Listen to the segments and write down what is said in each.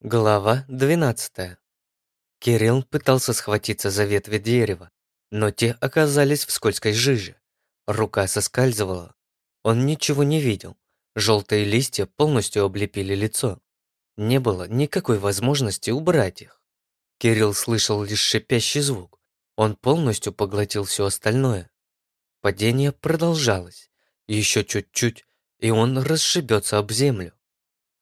Глава 12. Кирилл пытался схватиться за ветви дерева, но те оказались в скользкой жиже. Рука соскальзывала. Он ничего не видел. Желтые листья полностью облепили лицо. Не было никакой возможности убрать их. Кирилл слышал лишь шипящий звук. Он полностью поглотил все остальное. Падение продолжалось. Еще чуть-чуть, и он расшибется об землю.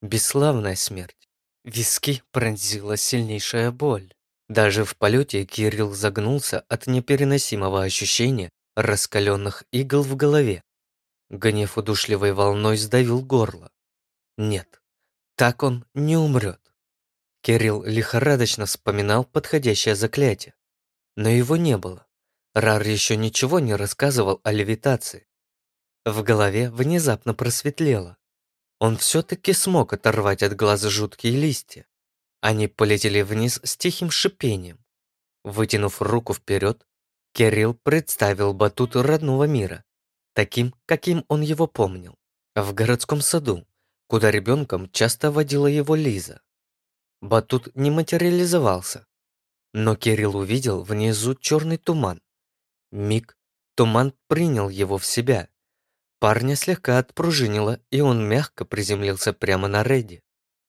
Бесславная смерть. Виски пронзила сильнейшая боль. Даже в полете Кирилл загнулся от непереносимого ощущения раскаленных игл в голове. Гнев удушливой волной сдавил горло. Нет, так он не умрет. Кирилл лихорадочно вспоминал подходящее заклятие. Но его не было. Рар еще ничего не рассказывал о левитации. В голове внезапно просветлело. Он все-таки смог оторвать от глаза жуткие листья. Они полетели вниз с тихим шипением. Вытянув руку вперед, Кирилл представил батут родного мира, таким, каким он его помнил, в городском саду, куда ребенком часто водила его Лиза. Батут не материализовался, но Кирилл увидел внизу черный туман. Миг туман принял его в себя, Парня слегка отпружинило, и он мягко приземлился прямо на Редди.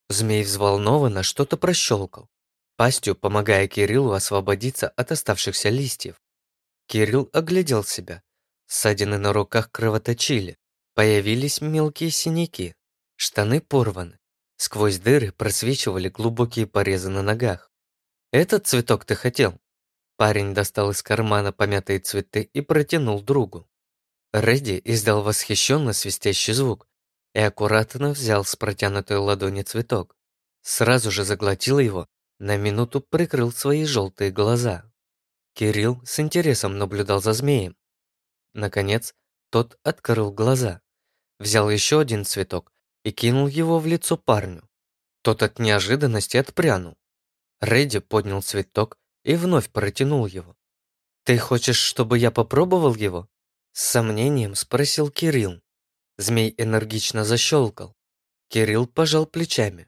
Змей взволнованно что-то прощелкал, пастью помогая Кириллу освободиться от оставшихся листьев. Кирилл оглядел себя. Ссадины на руках кровоточили, появились мелкие синяки, штаны порваны. Сквозь дыры просвечивали глубокие порезы на ногах. «Этот цветок ты хотел?» Парень достал из кармана помятые цветы и протянул другу. Редди издал восхищенно свистящий звук и аккуратно взял с протянутой ладони цветок. Сразу же заглотил его, на минуту прикрыл свои желтые глаза. Кирилл с интересом наблюдал за змеем. Наконец, тот открыл глаза, взял еще один цветок и кинул его в лицо парню. Тот от неожиданности отпрянул. Редди поднял цветок и вновь протянул его. «Ты хочешь, чтобы я попробовал его?» С сомнением спросил Кирилл. Змей энергично защелкал. Кирилл пожал плечами.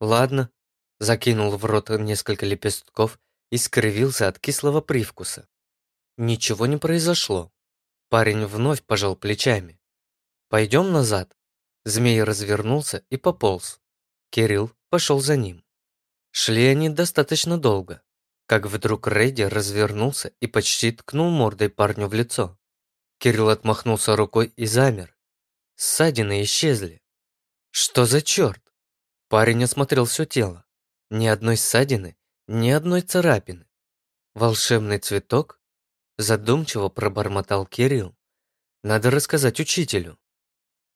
Ладно, закинул в рот несколько лепестков и скривился от кислого привкуса. Ничего не произошло. Парень вновь пожал плечами. «Пойдем назад». Змей развернулся и пополз. Кирилл пошел за ним. Шли они достаточно долго, как вдруг Рэдди развернулся и почти ткнул мордой парню в лицо. Кирилл отмахнулся рукой и замер. Ссадины исчезли. Что за черт? Парень осмотрел все тело. Ни одной ссадины, ни одной царапины. Волшебный цветок? Задумчиво пробормотал Кирилл. Надо рассказать учителю.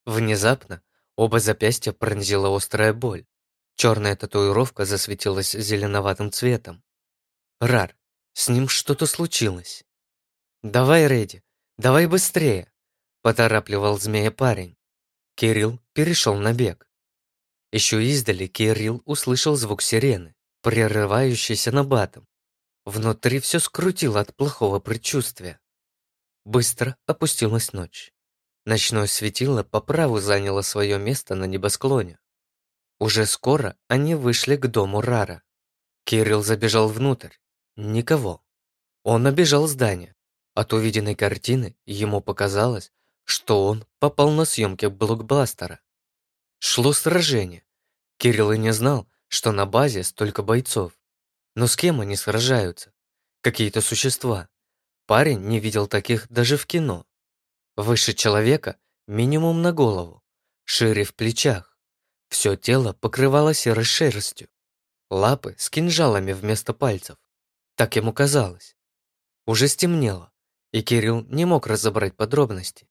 Внезапно оба запястья пронзила острая боль. Черная татуировка засветилась зеленоватым цветом. Рар, с ним что-то случилось. «Давай, Рэдди, «Давай быстрее!» – поторапливал змея парень. Кирилл перешел на бег. Еще издали Кирилл услышал звук сирены, прерывающийся набатом. Внутри все скрутило от плохого предчувствия. Быстро опустилась ночь. Ночное светило по праву заняло свое место на небосклоне. Уже скоро они вышли к дому Рара. Кирилл забежал внутрь. Никого. Он обежал здание. От увиденной картины ему показалось, что он попал на съемки блокбастера. Шло сражение. Кирилл и не знал, что на базе столько бойцов. Но с кем они сражаются? Какие-то существа. Парень не видел таких даже в кино. Выше человека минимум на голову, шире в плечах. Все тело покрывало серой шерстью. Лапы с кинжалами вместо пальцев. Так ему казалось. Уже стемнело и Кирилл не мог разобрать подробности.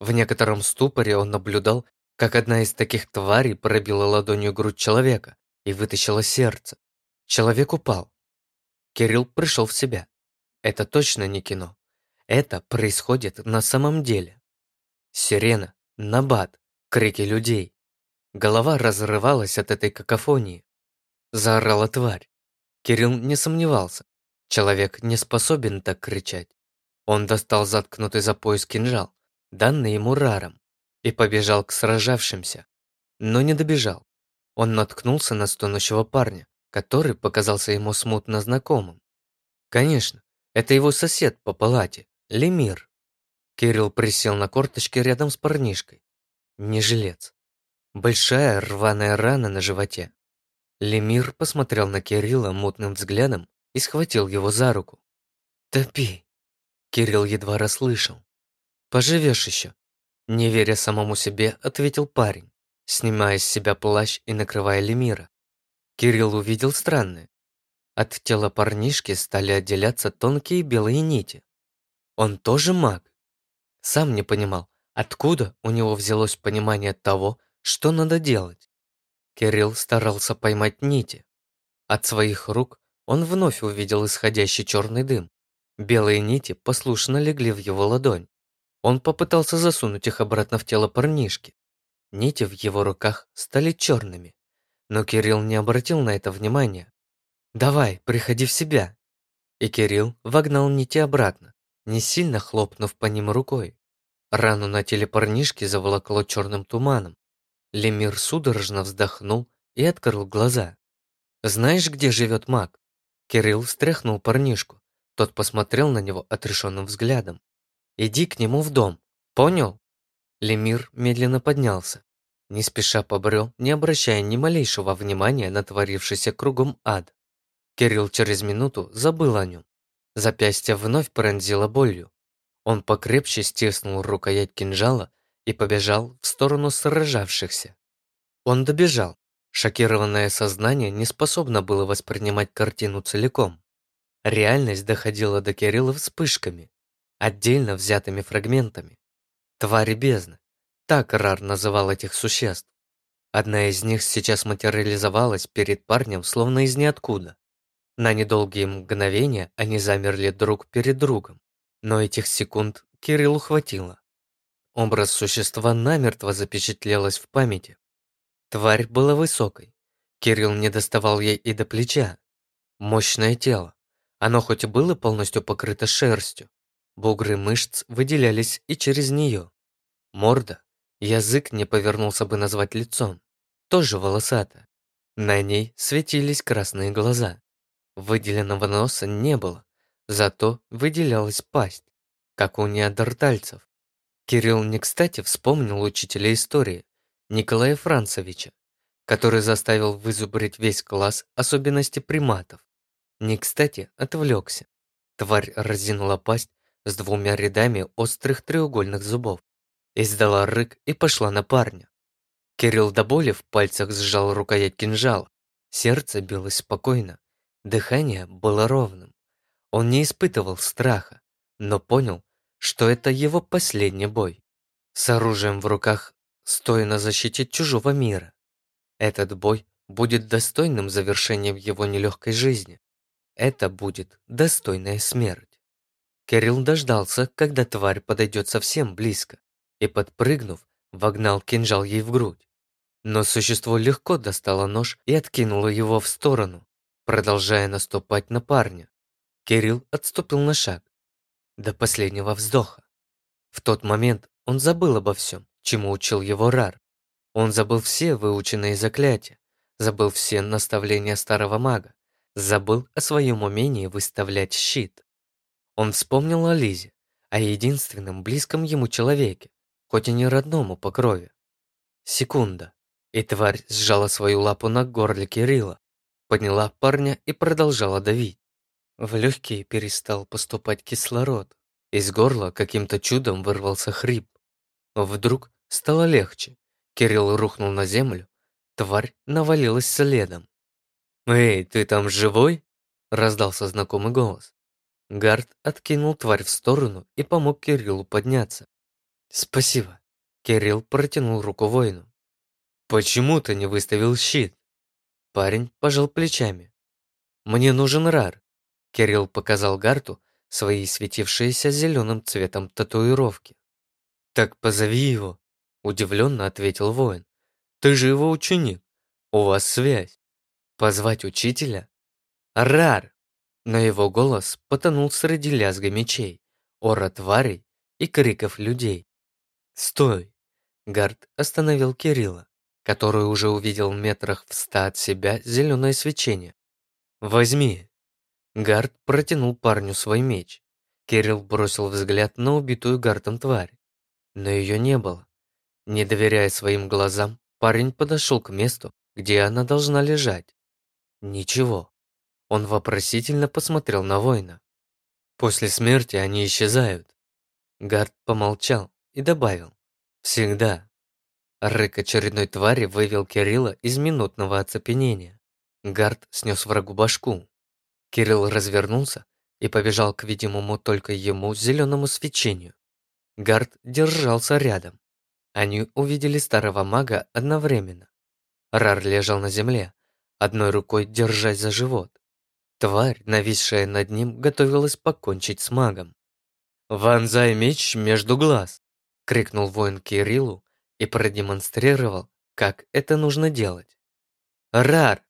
В некотором ступоре он наблюдал, как одна из таких тварей пробила ладонью грудь человека и вытащила сердце. Человек упал. Кирилл пришел в себя. Это точно не кино. Это происходит на самом деле. Сирена, набат, крики людей. Голова разрывалась от этой какофонии. Заорала тварь. Кирилл не сомневался. Человек не способен так кричать. Он достал заткнутый за пояс кинжал, данный ему раром, и побежал к сражавшимся, но не добежал. Он наткнулся на стонущего парня, который показался ему смутно знакомым. Конечно, это его сосед по палате, Лемир. Кирилл присел на корточки рядом с парнишкой. Не жилец. Большая рваная рана на животе. Лемир посмотрел на Кирилла мутным взглядом и схватил его за руку. «Топи!» Кирилл едва расслышал. «Поживешь еще!» Не веря самому себе, ответил парень, снимая с себя плащ и накрывая Лемира. Кирилл увидел странное. От тела парнишки стали отделяться тонкие белые нити. Он тоже маг. Сам не понимал, откуда у него взялось понимание того, что надо делать. Кирилл старался поймать нити. От своих рук он вновь увидел исходящий черный дым. Белые нити послушно легли в его ладонь. Он попытался засунуть их обратно в тело парнишки. Нити в его руках стали черными. Но Кирилл не обратил на это внимания. «Давай, приходи в себя!» И Кирилл вогнал нити обратно, не сильно хлопнув по ним рукой. Рану на теле парнишки заволокло черным туманом. Лемир судорожно вздохнул и открыл глаза. «Знаешь, где живет маг?» Кирилл встряхнул парнишку. Тот посмотрел на него отрешенным взглядом. «Иди к нему в дом. Понял?» Лемир медленно поднялся. Не спеша побрел, не обращая ни малейшего внимания на творившийся кругом ад. Кирилл через минуту забыл о нем. Запястье вновь пронзило болью. Он покрепче стиснул рукоять кинжала и побежал в сторону сражавшихся. Он добежал. Шокированное сознание не способно было воспринимать картину целиком. Реальность доходила до Кирилла вспышками, отдельно взятыми фрагментами. Твари бездны. Так Рар называл этих существ. Одна из них сейчас материализовалась перед парнем словно из ниоткуда. На недолгие мгновения они замерли друг перед другом, но этих секунд Кириллу хватило. Образ существа намертво запечатлелось в памяти. Тварь была высокой. Кирилл не доставал ей и до плеча. Мощное тело. Оно хоть и было полностью покрыто шерстью, бугры мышц выделялись и через нее. Морда, язык не повернулся бы назвать лицом, тоже волосатая. На ней светились красные глаза. Выделенного носа не было, зато выделялась пасть, как у неандертальцев. Кирилл не кстати вспомнил учителя истории, Николая Францевича, который заставил вызубрить весь класс особенности приматов. Не кстати отвлекся. Тварь разинула пасть с двумя рядами острых треугольных зубов, издала рык и пошла на парня. Кирилл до боли в пальцах сжал рукоять кинжала. Сердце билось спокойно, дыхание было ровным. Он не испытывал страха, но понял, что это его последний бой. С оружием в руках, стоя на защите чужого мира. Этот бой будет достойным завершением его нелегкой жизни. Это будет достойная смерть. Кирилл дождался, когда тварь подойдет совсем близко, и, подпрыгнув, вогнал кинжал ей в грудь. Но существо легко достало нож и откинуло его в сторону, продолжая наступать на парня. Кирилл отступил на шаг, до последнего вздоха. В тот момент он забыл обо всем, чему учил его Рар. Он забыл все выученные заклятия, забыл все наставления старого мага, забыл о своем умении выставлять щит. Он вспомнил о Лизе, о единственном близком ему человеке, хоть и не родному по крови. Секунда, и тварь сжала свою лапу на горле Кирилла, подняла парня и продолжала давить. В легкие перестал поступать кислород. Из горла каким-то чудом вырвался хрип. Вдруг стало легче. Кирилл рухнул на землю. Тварь навалилась следом. «Эй, ты там живой?» раздался знакомый голос. Гард откинул тварь в сторону и помог Кириллу подняться. «Спасибо». Кирилл протянул руку воину. «Почему ты не выставил щит?» Парень пожал плечами. «Мне нужен рар». Кирилл показал Гарту свои светившиеся зеленым цветом татуировки. «Так позови его», — удивленно ответил воин. «Ты же его ученик. У вас связь. Позвать учителя? Рар!» Но его голос потонул среди лязга мечей, ора тварей и криков людей. «Стой!» Гард остановил Кирилла. который уже увидел в метрах в ста от себя зеленое свечение. «Возьми!» Гард протянул парню свой меч. Кирилл бросил взгляд на убитую Гартом тварь. Но ее не было. Не доверяя своим глазам, парень подошел к месту, где она должна лежать. Ничего. Он вопросительно посмотрел на воина. После смерти они исчезают. Гард помолчал и добавил. Всегда. Рык очередной твари вывел Кирилла из минутного оцепенения. Гард снес врагу башку. Кирилл развернулся и побежал к видимому только ему зеленому свечению. Гард держался рядом. Они увидели старого мага одновременно. Рар лежал на земле, одной рукой держась за живот. Тварь, нависшая над ним, готовилась покончить с магом. «Вонзай меч между глаз!» — крикнул воин Кириллу и продемонстрировал, как это нужно делать. «Рар!»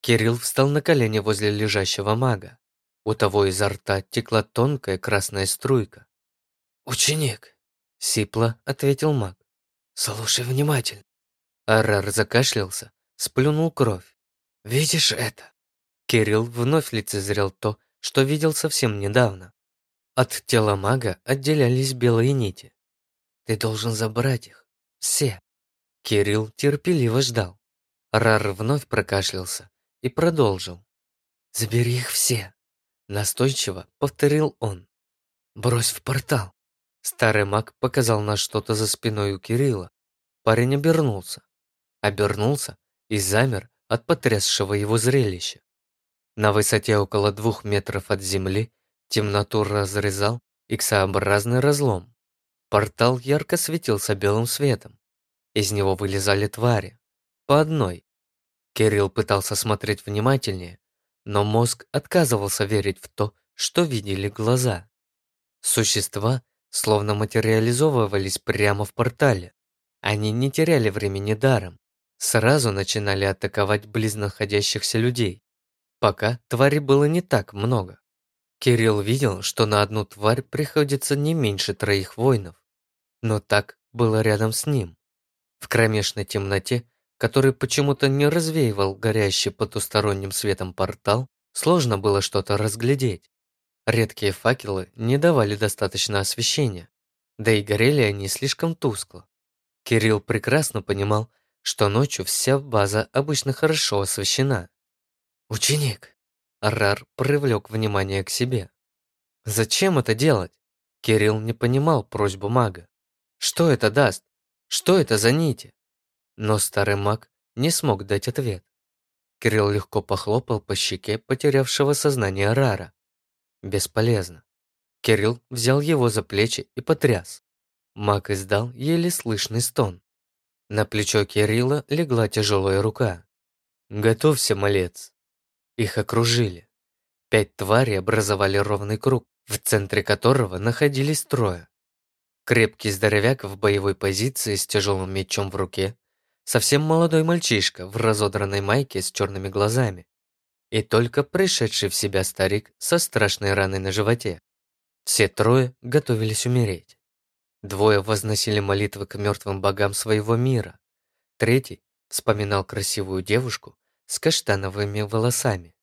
Кирилл встал на колени возле лежащего мага. У того изо рта текла тонкая красная струйка. «Ученик!» — сипло ответил маг. «Слушай внимательно!» Арар закашлялся, сплюнул кровь. «Видишь это?» Кирилл вновь лицезрел то, что видел совсем недавно. От тела мага отделялись белые нити. «Ты должен забрать их. Все!» Кирилл терпеливо ждал. Рар вновь прокашлялся и продолжил. «Забери их все!» Настойчиво повторил он. «Брось в портал!» Старый маг показал на что-то за спиной у Кирилла. Парень обернулся. Обернулся и замер от потрясшего его зрелища. На высоте около двух метров от земли темноту разрезал иксообразный разлом. Портал ярко светился белым светом. Из него вылезали твари. По одной. Кирилл пытался смотреть внимательнее, но мозг отказывался верить в то, что видели глаза. Существа словно материализовывались прямо в портале. Они не теряли времени даром, сразу начинали атаковать близ находящихся людей. Пока тварей было не так много. Кирилл видел, что на одну тварь приходится не меньше троих воинов. Но так было рядом с ним. В кромешной темноте, который почему-то не развеивал горящий потусторонним светом портал, сложно было что-то разглядеть. Редкие факелы не давали достаточно освещения, да и горели они слишком тускло. Кирилл прекрасно понимал, что ночью вся база обычно хорошо освещена. «Ученик!» Арар привлек внимание к себе. «Зачем это делать?» Кирилл не понимал просьбу мага. «Что это даст? Что это за нити?» Но старый маг не смог дать ответ. Кирилл легко похлопал по щеке потерявшего сознание Рара. Бесполезно. Кирилл взял его за плечи и потряс. Маг издал еле слышный стон. На плечо Кирилла легла тяжелая рука. «Готовься, малец!» Их окружили. Пять тварей образовали ровный круг, в центре которого находились трое. Крепкий здоровяк в боевой позиции с тяжелым мечом в руке, совсем молодой мальчишка в разодранной майке с черными глазами и только пришедший в себя старик со страшной раной на животе. Все трое готовились умереть. Двое возносили молитвы к мертвым богам своего мира. Третий вспоминал красивую девушку с каштановыми волосами.